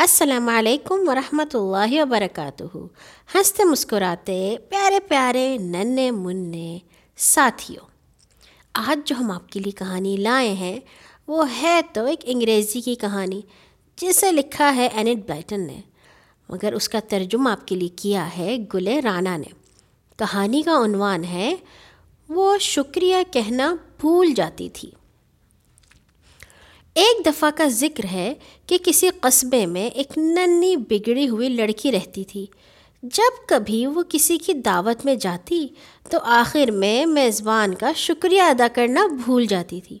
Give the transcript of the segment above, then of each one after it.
السلام علیکم ورحمۃ اللہ وبرکاتہ ہنستے مسکراتے، پیارے پیارے ننے منے ساتھیوں، آج جو ہم آپ کے لیے کہانی لائے ہیں، وہ ہے تو ایک انگریزی کی کہانی، جسے لکھا ہے اینٹ بلائٹن نے، مگر اس کا ترجمہ آپ کے لیے کیا ہے گلے رانا نے۔ کہانی کا عنوان ہے، وہ شکریہ کہنا بھول جاتی تھی۔ ایک دفعہ کا ذکر ہے کہ کسی قصبے میں ایک ننی بگڑی ہوئی لڑکی رہتی تھی۔ جب کبھی وہ کسی کی دعوت میں جاتی تو آخر میں میزبان کا شکریہ ادا کرنا بھول جاتی تھی۔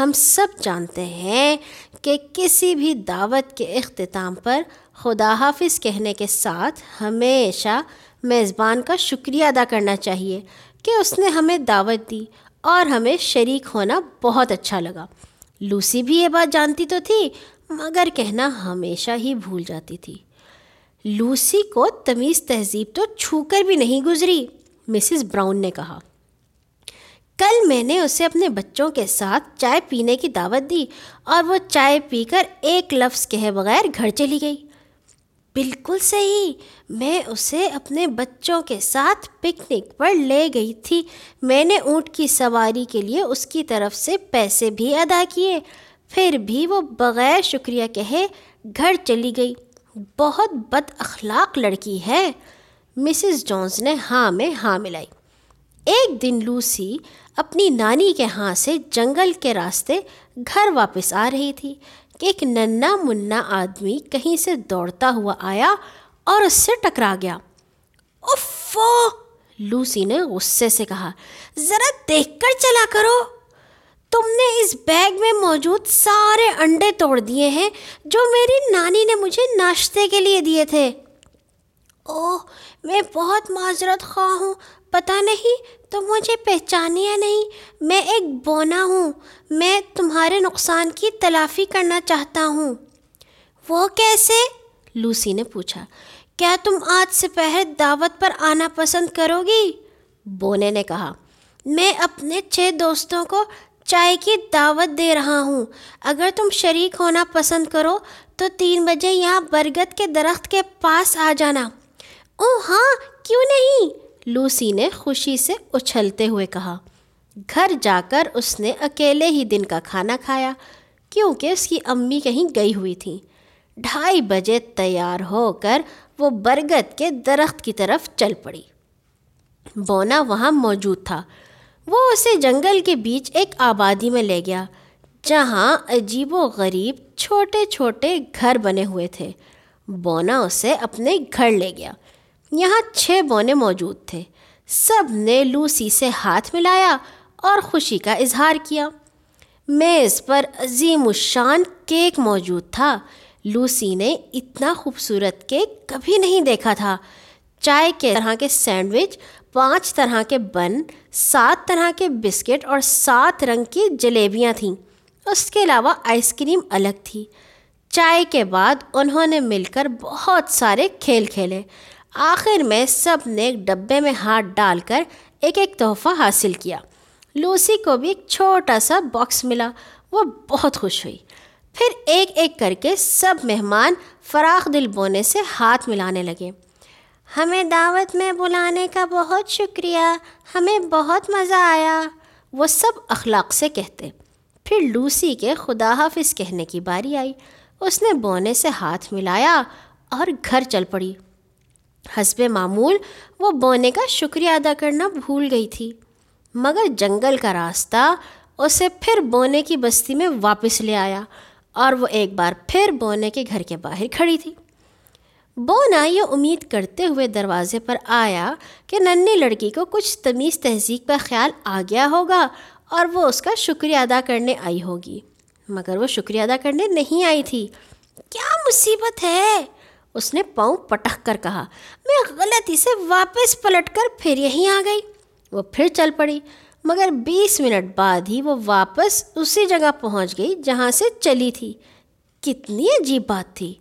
ہم سب جانتے ہیں کہ کسی بھی دعوت کے اختتام پر خدا حافظ کہنے کے ساتھ ہمیشہ میزبان کا شکریہ ادا کرنا چاہیے کہ اس نے ہمیں دعوت دی اور ہمیں شریک ہونا بہت اچھا لگا۔ لوسی بھی یہ بات جانتی تو تھی، مگر کہنا ہمیشہ ہی بھول جاتی تھی۔ لوسی کو تمیز تہذیب تو چھو کر بھی نہیں گزری، مسز براؤن نے کہا۔ کل میں نے اسے اپنے بچوں کے ساتھ چائے پینے کی دعوت دی اور وہ چائے پی کر ایک لفظ کہے بغیر گھر چلی گئی۔ بالکل صحیح۔ میں اسے اپنے بچوں کے ساتھ پکنک پر لے گئی تھی۔ میں نے اونٹ کی سواری کے لیے اس کی طرف سے پیسے بھی ادا کیے۔ پھر بھی وہ بغیر شکریہ کہے گھر چلی گئی۔ بہت بد اخلاق لڑکی ہے۔ مسز جونز نے ہاں میں ہاں ملائی۔ ایک دن لوسی اپنی نانی کے ہاں سے جنگل کے راستے گھر واپس آ رہی تھی۔ کہ ایک ننا منا آدمی کہیں سے دوڑتا ہوا آیا اور اس سے ٹکرا گیا۔ افو لوسی نے غصے سے کہا، ذرا دیکھ کر چلا کرو۔ تم نے اس بیگ میں موجود سارے انڈے توڑ دیے ہیں جو میری نانی نے مجھے ناشتے کے لیے دیے تھے۔ اوہ، میں بہت معذرت خواہ ہوں۔ پتہ نہیں تو مجھے پہچانیا نہیں، میں ایک بونا ہوں۔ میں تمہارے نقصان کی تلافی کرنا چاہتا ہوں۔ وہ کیسے؟ لوسی نے پوچھا۔ کیا تم آج سے دعوت پر آنا پسند کرو گی؟ بونے نے کہا۔ میں اپنے چھ دوستوں کو چائے کی دعوت دے رہا ہوں۔ اگر تم شریک ہونا پسند کرو تو تین بجے یہاں برگد کے درخت کے پاس آ جانا۔ او ہاں کیوں نہیں؟ لوسی نے خوشی سے اچھلتے ہوئے کہا، گھر جا کر اس نے اکیلے ہی دن کا کھانا کھایا، کیونکہ اس کی امی کہیں گئی ہوئی تھیں ڈھائی بجے تیار ہو کر وہ برگد کے درخت کی طرف چل پڑی۔ بونا وہاں موجود تھا۔ وہ اسے جنگل کے بیچ ایک آبادی میں لے گیا، جہاں عجیب و غریب چھوٹے چھوٹے گھر بنے ہوئے تھے۔ بونا اسے اپنے گھر لے گیا۔ یہاں چھ بونے موجود تھے۔ سب نے لوسی سے ہاتھ ملایا اور خوشی کا اظہار کیا۔ میز پر عظیم الشان کیک موجود تھا۔ لوسی نے اتنا خوبصورت کیک کبھی نہیں دیکھا تھا۔ چائے کے طرح کے سینڈوچ، پانچ طرح کے بن، سات طرح کے بسکٹ اور سات رنگ کی جلیبیاں تھیں۔ اس کے علاوہ آئس کریم الگ تھی۔ چائے کے بعد انہوں نے مل کر بہت سارے کھیل کھیلے۔ آخر میں سب نے ایک ڈبے میں ہاتھ ڈال کر ایک ایک تحفہ حاصل کیا۔ لوسی کو بھی ایک چھوٹا سا باکس ملا۔ وہ بہت خوش ہوئی۔ پھر ایک ایک کر کے سب مہمان فراخ دل بونے سے ہاتھ ملانے لگے۔ ہمیں دعوت میں بلانے کا بہت شکریہ۔ ہمیں بہت مزہ آیا۔ وہ سب اخلاق سے کہتے۔ پھر لوسی کے خدا حافظ کہنے کی باری آئی۔ اس نے بونے سے ہاتھ ملایا اور گھر چل پڑی۔ حسب معمول وہ بونے کا شکریہ ادا کرنا بھول گئی تھی۔ مگر جنگل کا راستہ اسے پھر بونے کی بستی میں واپس لے آیا اور وہ ایک بار پھر بونے کے گھر کے باہر کھڑی تھی۔ بونا یہ امید کرتے ہوئے دروازے پر آیا کہ ننھی لڑکی کو کچھ تمیز تہذیب کا خیال آ گیا ہوگا اور وہ اس کا شکریہ ادا کرنے آئی ہوگی۔ مگر وہ شکریہ ادا کرنے نہیں آئی تھی۔ کیا مصیبت ہے؟ اس نے پاؤں پٹک کر کہا، میں غلطی سے واپس پلٹ کر پھر یہیں آ گئی۔ وہ پھر چل پڑی۔ مگر بیس منٹ بعد ہی وہ واپس اسی جگہ پہنچ گئی جہاں سے چلی تھی۔ کتنی عجیب بات تھی۔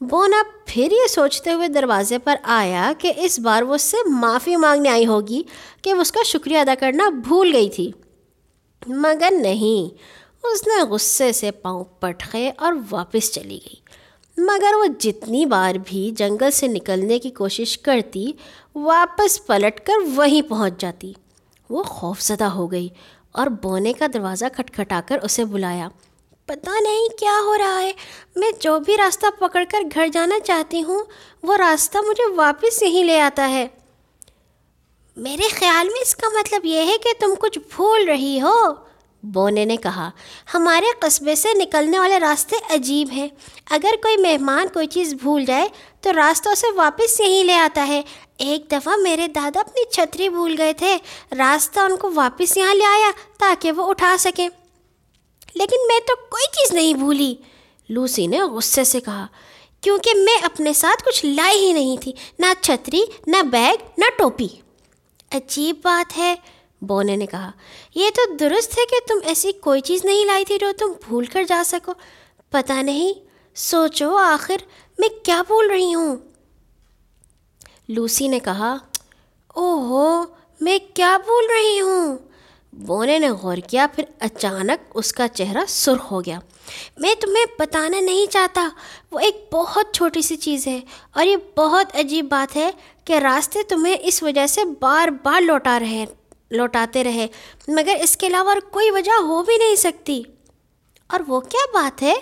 بونا پھر یہ سوچتے ہوئے دروازے پر آیا کہ اس بار وہ اس سے معافی مانگنے آئی ہوگی کہ اس کا شکریہ ادا کرنا بھول گئی تھی۔ مگر نہیں، اس نے غصے سے پاؤں پٹخے اور واپس چلی گئی۔ مگر وہ جتنی بار بھی جنگل سے نکلنے کی کوشش کرتی، واپس پلٹ کر وہیں پہنچ جاتی۔ وہ خوف زدہ ہو گئی اور بونے کا دروازہ کھٹکھٹا کر اسے بلایا۔ پتہ نہیں کیا ہو رہا ہے، میں جو بھی راستہ پکڑ کر گھر جانا چاہتی ہوں، وہ راستہ مجھے واپس یہیں لے آتا ہے۔ میرے خیال میں اس کا مطلب یہ ہے کہ تم کچھ بھول رہی ہو۔ بونے نے کہا، ہمارے قصبے سے نکلنے والے راستے عجیب ہیں۔ اگر کوئی مہمان کوئی چیز بھول جائے تو راستوں سے واپس یہیں لے آتا ہے۔ ایک دفعہ میرے دادا اپنی چھتری بھول گئے تھے۔ راستہ ان کو واپس یہاں لے آیا تاکہ وہ اٹھا سکیں لیکن میں تو کوئی چیز نہیں بھولی۔ لوسی نے غصے سے کہا، کیونکہ میں اپنے ساتھ کچھ لائی ہی نہیں تھی۔ نہ چھتری، نہ بیگ، نہ ٹوپی۔ عجیب بات ہے۔ بونے نے کہا، یہ تو درست ہے کہ تم ایسی کوئی چیز نہیں لائی تھی جو تم بھول کر جا سکو۔ پتہ نہیں، سوچو آخر میں کیا بول رہی ہوں۔ لوسی نے کہا او ہو میں کیا بول رہی ہوں؟ بونے نے غور کیا، پھر اچانک اس کا چہرہ سرخ ہو گیا۔ میں تمہیں بتانا نہیں چاہتا، وہ ایک بہت چھوٹی سی چیز ہے۔ اور یہ بہت عجیب بات ہے کہ راستے تمہیں اس وجہ سے بار بار لوٹا رہے لوٹاتے رہے۔ مگر اس کے علاوہ اور کوئی وجہ ہو بھی نہیں سکتی۔ اور وہ کیا بات ہے؟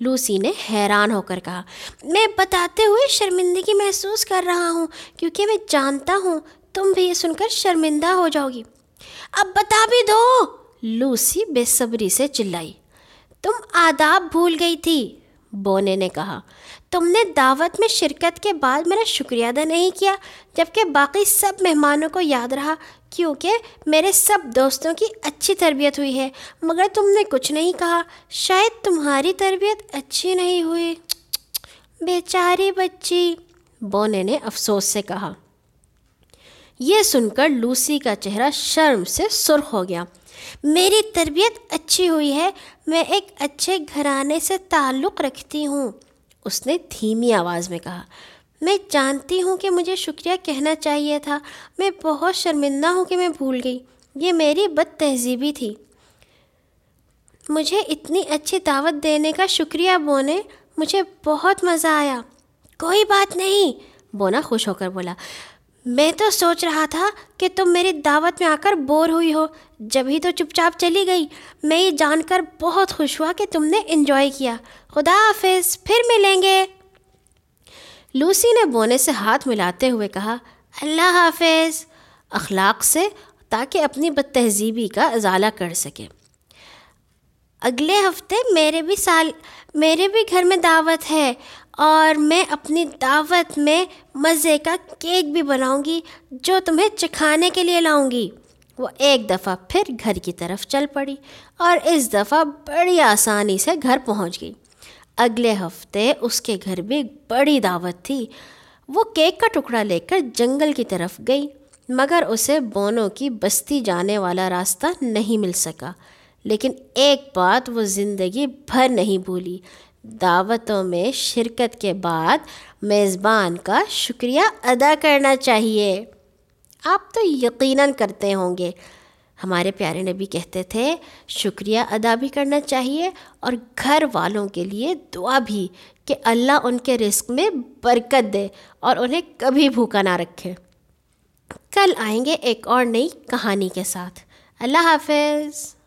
لوسی نے حیران ہو کر کہا۔ میں بتاتے ہوئے شرمندگی محسوس کر رہا ہوں، کیونکہ میں جانتا ہوں تم بھی یہ سن کر شرمندہ ہو جاؤ گی۔ اب بتا بھی دو۔ لوسی بے صبری سے چلائی۔ تم آداب بھول گئی تھی، بونے نے کہا۔ تم نے دعوت میں شرکت کے بعد میرا شکریہ ادا نہیں کیا جبکہ باقی سب مہمانوں کو یاد رہا۔ کیونکہ میرے سب دوستوں کی اچھی تربیت ہوئی ہے، مگر تم نے کچھ نہیں کہا۔ شاید تمہاری تربیت اچھی نہیں ہوئی۔ بیچاری بچی، بونے نے افسوس سے کہا۔ یہ سن کر لوسی کا چہرہ شرم سے سرخ ہو گیا۔ میری تربیت اچھی ہوئی ہے، میں ایک اچھے گھرانے سے تعلق رکھتی ہوں، اس نے دھیمی آواز میں کہا۔ میں جانتی ہوں کہ مجھے شکریہ کہنا چاہیے تھا۔ میں بہت شرمندہ ہوں کہ میں بھول گئی۔ یہ میری بد تہذیبی تھی۔ مجھے اتنی اچھی دعوت دینے کا شکریہ، بونے۔ مجھے بہت مزہ آیا۔ کوئی بات نہیں، بونا خوش ہو کر بولا۔ میں تو سوچ رہا تھا کہ تم میری دعوت میں آ کر بور ہوئی ہو۔ جب ہی تو چپ چاپ چلی گئی۔ میں یہ جان کر بہت خوش ہوا کہ تم نے انجوائے کیا۔ خدا حافظ، پھر ملیں گے۔ لوسی نے بونے سے ہاتھ ملاتے ہوئے کہا، اللہ حافظ، اخلاق سے تاکہ اپنی بد تہذیبی کا ازالہ کر سکے۔ اگلے ہفتے میرے بھی سال، میرے بھی گھر میں دعوت ہے اور میں اپنی دعوت میں مزے کا کیک بھی بناؤں گی جو تمہیں چکھانے کے لیے لاؤں گی۔ وہ ایک دفعہ پھر گھر کی طرف چل پڑی اور اس دفعہ بڑی آسانی سے گھر پہنچ گئی۔ اگلے ہفتے اس کے گھر بھی بڑی دعوت تھی۔ وہ کیک کا ٹکڑا لے کر جنگل کی طرف گئی، مگر اسے بونوں کی بستی جانے والا راستہ نہیں مل سکا۔ لیکن ایک بات وہ زندگی بھر نہیں بھولی۔ دعوتوں میں شرکت کے بعد میزبان کا شکریہ ادا کرنا چاہیے۔ آپ تو یقیناً کرتے ہوں گے۔ ہمارے پیارے نبی کہتے تھے، شکریہ ادا بھی کرنا چاہیے اور گھر والوں کے لیے دعا بھی کہ اللہ ان کے رزق میں برکت دے اور انہیں کبھی بھوکا نہ رکھے۔ کل آئیں گے ایک اور نئی کہانی کے ساتھ۔ اللہ حافظ۔